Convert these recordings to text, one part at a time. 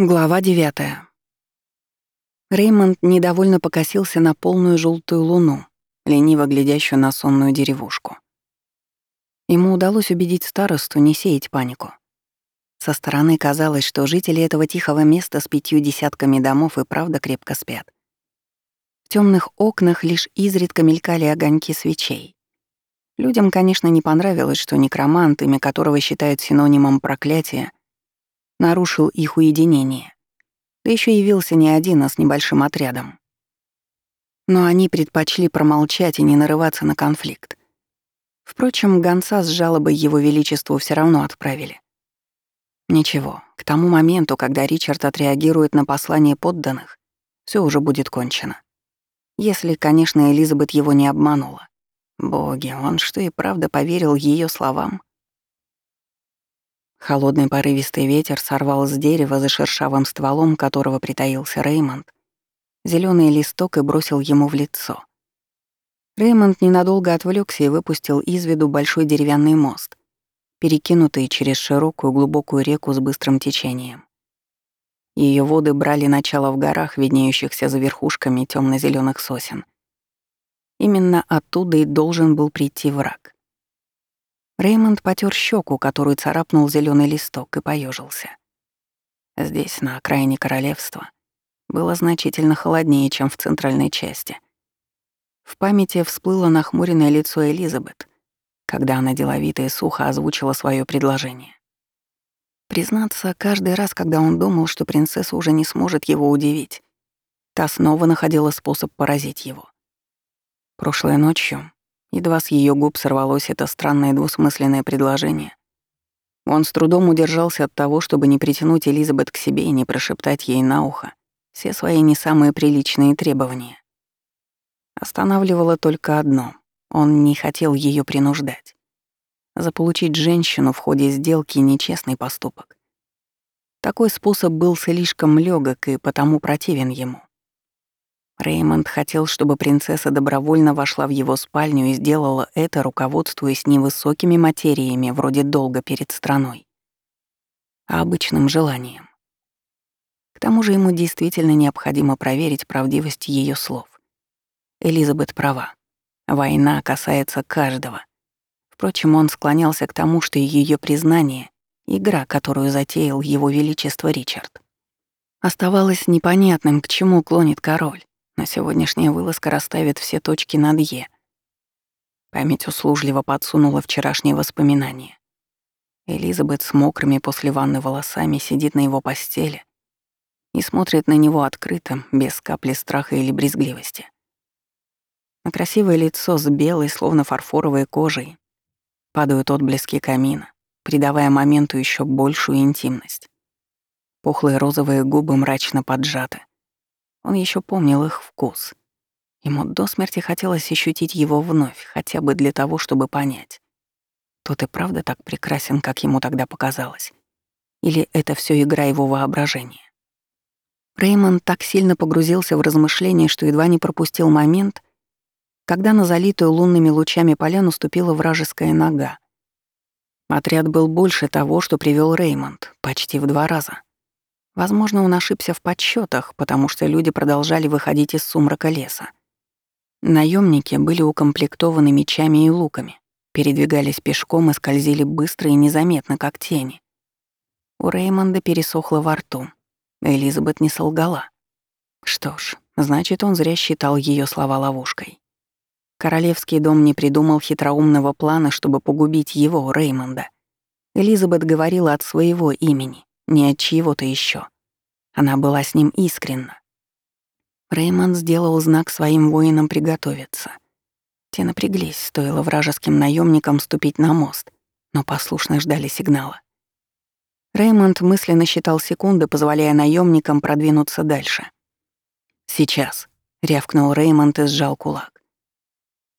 Глава девятая. Реймонд недовольно покосился на полную желтую луну, лениво глядящую на сонную деревушку. Ему удалось убедить старосту не сеять панику. Со стороны казалось, что жители этого тихого места с пятью десятками домов и правда крепко спят. В темных окнах лишь изредка мелькали огоньки свечей. Людям, конечно, не понравилось, что некромант, имя которого считают синонимом проклятия, нарушил их уединение. Да еще явился не один, а с небольшим отрядом. Но они предпочли промолчать и не нарываться на конфликт. Впрочем, гонца с жалобой его величеству все равно отправили. Ничего, к тому моменту, когда Ричард отреагирует на послание подданных, все уже будет кончено. Если, конечно, Элизабет его не обманула. Боги, он что и правда поверил ее словам? Холодный порывистый ветер сорвал с дерева за шершавым стволом, которого притаился Реймонд, зеленый листок и бросил ему в лицо. Реймонд ненадолго отвлекся и выпустил из виду большой деревянный мост, перекинутый через широкую глубокую реку с быстрым течением. Ее воды брали начало в горах, виднеющихся за верхушками темно зеленых сосен. Именно оттуда и должен был прийти враг. Реймонд потер щеку, которую царапнул зеленый листок, и поежился. Здесь, на окраине королевства, было значительно холоднее, чем в центральной части. В памяти всплыло нахмуренное лицо Элизабет, когда она деловито и сухо озвучила свое предложение. Признаться, каждый раз, когда он думал, что принцесса уже не сможет его удивить, та снова находила способ поразить его. Прошлой ночью Едва с ее губ сорвалось это странное двусмысленное предложение. Он с трудом удержался от того, чтобы не притянуть Элизабет к себе и не прошептать ей на ухо все свои не самые приличные требования. Останавливало только одно — он не хотел ее принуждать. Заполучить женщину в ходе сделки — нечестный поступок. Такой способ был слишком легок и потому противен ему. Реймонд хотел, чтобы принцесса добровольно вошла в его спальню и сделала это, руководствуясь невысокими материями, вроде долга перед страной, а обычным желанием. К тому же ему действительно необходимо проверить правдивость ее слов. Элизабет права. Война касается каждого. Впрочем, он склонялся к тому, что ее признание — игра, которую затеял его величество Ричард. Оставалось непонятным, к чему клонит король. Но сегодняшняя вылазка расставит все точки над «е». Память услужливо подсунула вчерашние воспоминания. Элизабет с мокрыми после ванны волосами сидит на его постели и смотрит на него открыто, без капли страха или брезгливости. На красивое лицо с белой, словно фарфоровой кожей, падают отблески камина, придавая моменту еще большую интимность. Пухлые розовые губы мрачно поджаты. Он еще помнил их вкус. Ему до смерти хотелось ощутить его вновь, хотя бы для того, чтобы понять. Тот и правда так прекрасен, как ему тогда показалось. Или это все игра его воображения? Реймонд так сильно погрузился в размышления, что едва не пропустил момент, когда на залитую лунными лучами поляну ступила вражеская нога. Отряд был больше того, что привел Реймонд, почти в два раза. Возможно, он ошибся в подсчетах, потому что люди продолжали выходить из сумрака леса. Наемники были укомплектованы мечами и луками, передвигались пешком и скользили быстро и незаметно, как тени. У Реймонда пересохло во рту. Элизабет не солгала. Что ж, значит, он зря считал ее слова ловушкой. Королевский дом не придумал хитроумного плана, чтобы погубить его, Реймонда. Элизабет говорила от своего имени не от чьего-то еще. Она была с ним искренна. Реймонд сделал знак своим воинам приготовиться. Те напряглись, стоило вражеским наемникам ступить на мост, но послушно ждали сигнала. Реймонд мысленно считал секунды, позволяя наемникам продвинуться дальше. «Сейчас», — рявкнул Реймонд и сжал кулак.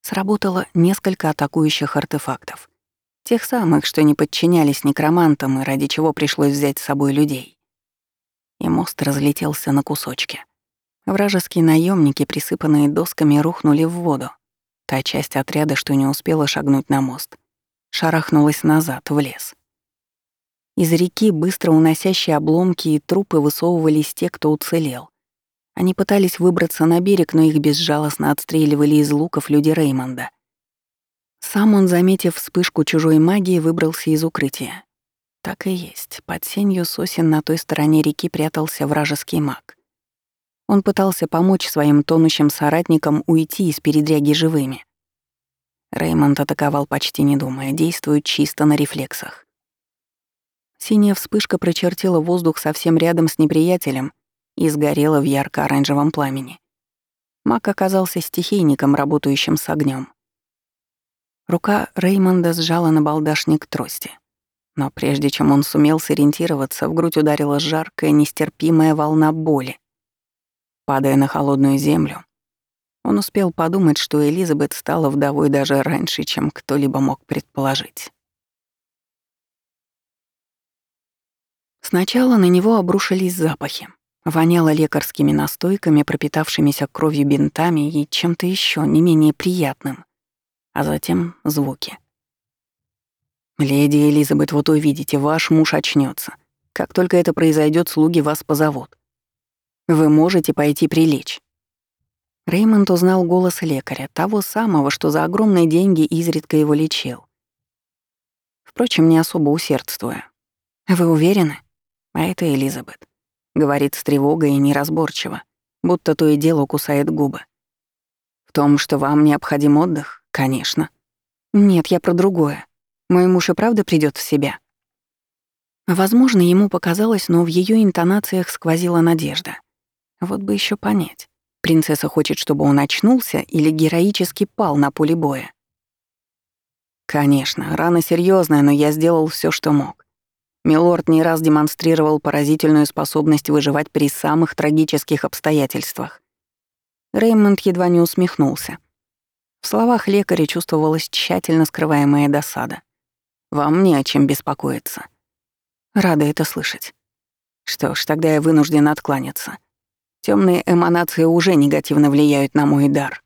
Сработало несколько атакующих артефактов. Тех самых, что не подчинялись некромантам и ради чего пришлось взять с собой людей. И мост разлетелся на кусочки. Вражеские наемники, присыпанные досками, рухнули в воду. Та часть отряда, что не успела шагнуть на мост, шарахнулась назад, в лес. Из реки, быстро уносящие обломки и трупы, высовывались те, кто уцелел. Они пытались выбраться на берег, но их безжалостно отстреливали из луков люди Реймонда. Сам он, заметив вспышку чужой магии, выбрался из укрытия. Так и есть. Под сенью сосен на той стороне реки прятался вражеский маг. Он пытался помочь своим тонущим соратникам уйти из передряги живыми. Реймонд атаковал почти не думая, действует чисто на рефлексах. Синяя вспышка прочертила воздух совсем рядом с неприятелем и сгорела в ярко-оранжевом пламени. Маг оказался стихийником, работающим с огнем. Рука Реймонда сжала на балдашник трости. Но прежде чем он сумел сориентироваться, в грудь ударила жаркая, нестерпимая волна боли. Падая на холодную землю, он успел подумать, что Элизабет стала вдовой даже раньше, чем кто-либо мог предположить. Сначала на него обрушились запахи. Воняло лекарскими настойками, пропитавшимися кровью бинтами и чем-то еще не менее приятным. А затем звуки. «Леди Элизабет, вот увидите, ваш муж очнется. Как только это произойдет, слуги вас позовут. Вы можете пойти прилечь. Реймонд узнал голос лекаря, того самого, что за огромные деньги изредка его лечил. Впрочем, не особо усердствуя. «Вы уверены?» А это Элизабет. Говорит с тревогой и неразборчиво, будто то и дело кусает губы. В том, что вам необходим отдых, конечно. Нет, я про другое. Мой муж и правда придет в себя. Возможно, ему показалось, но в ее интонациях сквозила надежда. Вот бы еще понять. Принцесса хочет, чтобы он очнулся или героически пал на поле боя. Конечно, рана серьезная, но я сделал все, что мог. Милорд не раз демонстрировал поразительную способность выживать при самых трагических обстоятельствах. Реймонд едва не усмехнулся. В словах лекаря чувствовалась тщательно скрываемая досада. «Вам не о чем беспокоиться». Рада это слышать. Что ж, тогда я вынужден откланяться. Темные эманации уже негативно влияют на мой дар.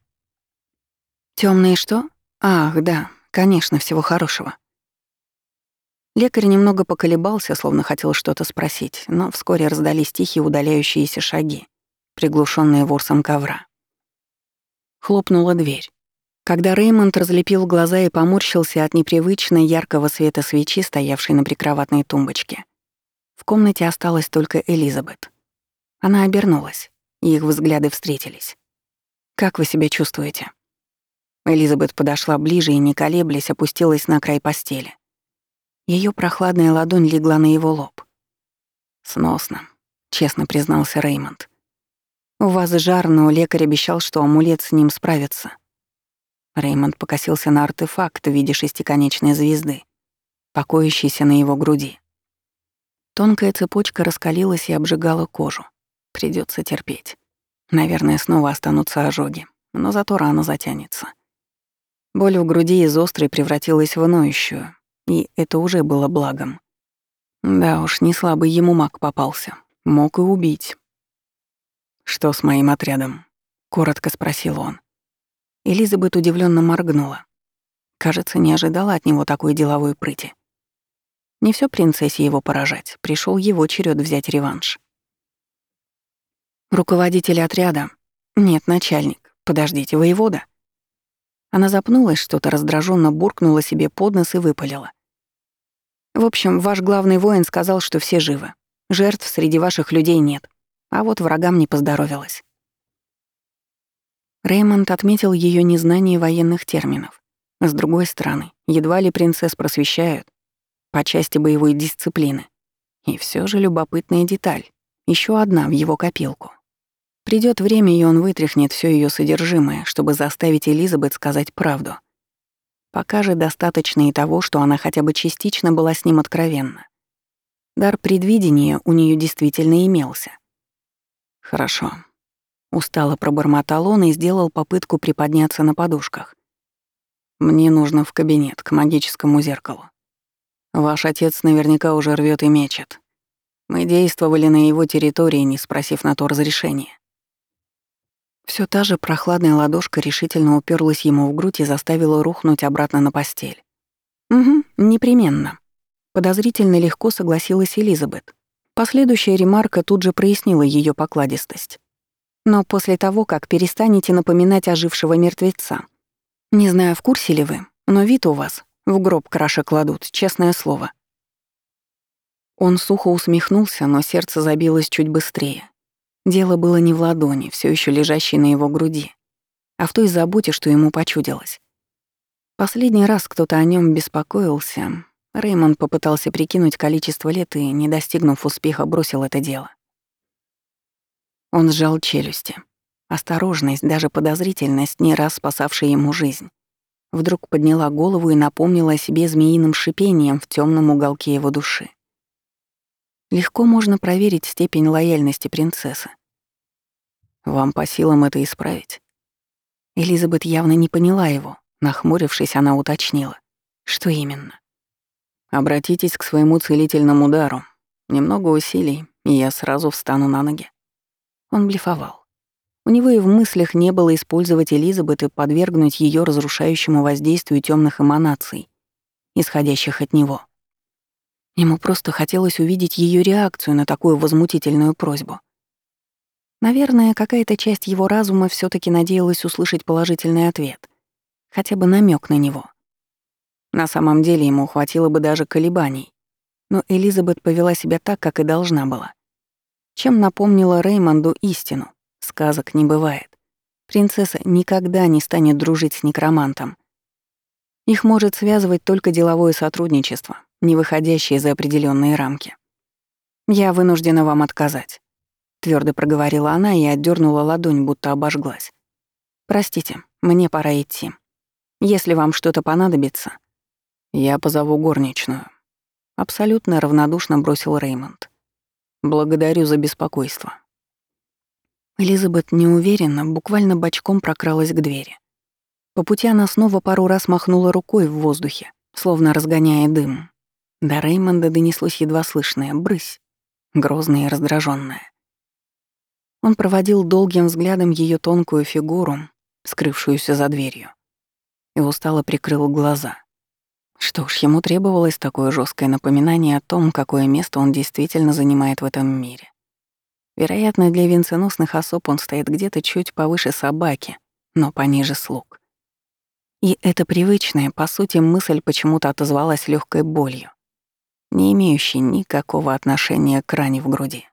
Темные что? Ах, да, конечно, всего хорошего. Лекарь немного поколебался, словно хотел что-то спросить, но вскоре раздались тихие удаляющиеся шаги, приглушенные ворсом ковра. Хлопнула дверь. Когда Реймонд разлепил глаза и поморщился от непривычно яркого света свечи, стоявшей на прикроватной тумбочке, в комнате осталась только Элизабет. Она обернулась, и их взгляды встретились. «Как вы себя чувствуете?» Элизабет подошла ближе и, не колеблясь, опустилась на край постели. Ее прохладная ладонь легла на его лоб. «Сносно», — честно признался Реймонд. «У вас жар, но лекарь обещал, что амулет с ним справится». Реймонд покосился на артефакт в виде шестиконечной звезды, покоящейся на его груди. Тонкая цепочка раскалилась и обжигала кожу. Придется терпеть. Наверное, снова останутся ожоги, но зато рана затянется. Боль в груди из острой превратилась в ноющую, и это уже было благом. Да уж, не слабый ему маг попался. Мог и убить. «Что с моим отрядом?» — коротко спросил он. Элизабет удивленно моргнула. Кажется, не ожидала от него такой деловой прыти. Не все принцессе его поражать, пришел его черед взять реванш. Руководитель отряда. Нет, начальник. Подождите, воевода. Она запнулась, что-то раздраженно буркнула себе под нос и выпалила. В общем, ваш главный воин сказал, что все живы. Жертв среди ваших людей нет. А вот врагам не поздоровилось. Реймонд отметил ее незнание военных терминов. С другой стороны, едва ли принцесс просвещают по части боевой дисциплины. И все же любопытная деталь. Еще одна в его копилку. Придет время, и он вытряхнет все ее содержимое, чтобы заставить Элизабет сказать правду. Пока же достаточно и того, что она хотя бы частично была с ним откровенна. Дар предвидения у нее действительно имелся. «Хорошо». Устало пробормотал он и сделал попытку приподняться на подушках. «Мне нужно в кабинет, к магическому зеркалу. Ваш отец наверняка уже рвет и мечет. Мы действовали на его территории, не спросив на то разрешения. Все та же прохладная ладошка решительно уперлась ему в грудь и заставила рухнуть обратно на постель. «Угу, непременно». Подозрительно легко согласилась Элизабет. Последующая ремарка тут же прояснила ее покладистость. Но после того, как перестанете напоминать ожившего мертвеца. Не знаю, в курсе ли вы, но вид у вас в гроб краше кладут, честное слово. Он сухо усмехнулся, но сердце забилось чуть быстрее. Дело было не в ладони, все еще лежащей на его груди, а в той заботе, что ему почудилось. Последний раз кто-то о нем беспокоился. Реймонд попытался прикинуть количество лет и, не достигнув успеха, бросил это дело. Он сжал челюсти. Осторожность, даже подозрительность, не раз спасавшая ему жизнь. Вдруг подняла голову и напомнила о себе змеиным шипением в темном уголке его души. Легко можно проверить степень лояльности принцессы. Вам по силам это исправить? Элизабет явно не поняла его, Нахмурившись, она уточнила. Что именно? Обратитесь к своему целительному дару. Немного усилий, и я сразу встану на ноги. Он блефовал. У него и в мыслях не было использовать Элизабет и подвергнуть ее разрушающему воздействию темных эманаций, исходящих от него. Ему просто хотелось увидеть ее реакцию на такую возмутительную просьбу. Наверное, какая-то часть его разума все таки надеялась услышать положительный ответ — хотя бы намек на него. На самом деле ему хватило бы даже колебаний, но Элизабет повела себя так, как и должна была. Чем напомнила Реймонду истину. Сказок не бывает. Принцесса никогда не станет дружить с некромантом. Их может связывать только деловое сотрудничество, не выходящее за определенные рамки. «Я вынуждена вам отказать», — твердо проговорила она и отдернула ладонь, будто обожглась. «Простите, мне пора идти». Если вам что-то понадобится, я позову горничную. Абсолютно равнодушно бросил Реймонд. Благодарю за беспокойство. Элизабет неуверенно, буквально бочком прокралась к двери. По пути она снова пару раз махнула рукой в воздухе, словно разгоняя дым. До Реймонда донеслось едва слышное «брысь», грозное и раздраженное. Он проводил долгим взглядом ее тонкую фигуру, скрывшуюся за дверью и устало прикрыл глаза. Что ж, ему требовалось такое жесткое напоминание о том, какое место он действительно занимает в этом мире. Вероятно, для венценосных особ он стоит где-то чуть повыше собаки, но пониже слуг. И эта привычная, по сути, мысль почему-то отозвалась легкой болью, не имеющей никакого отношения к ране в груди.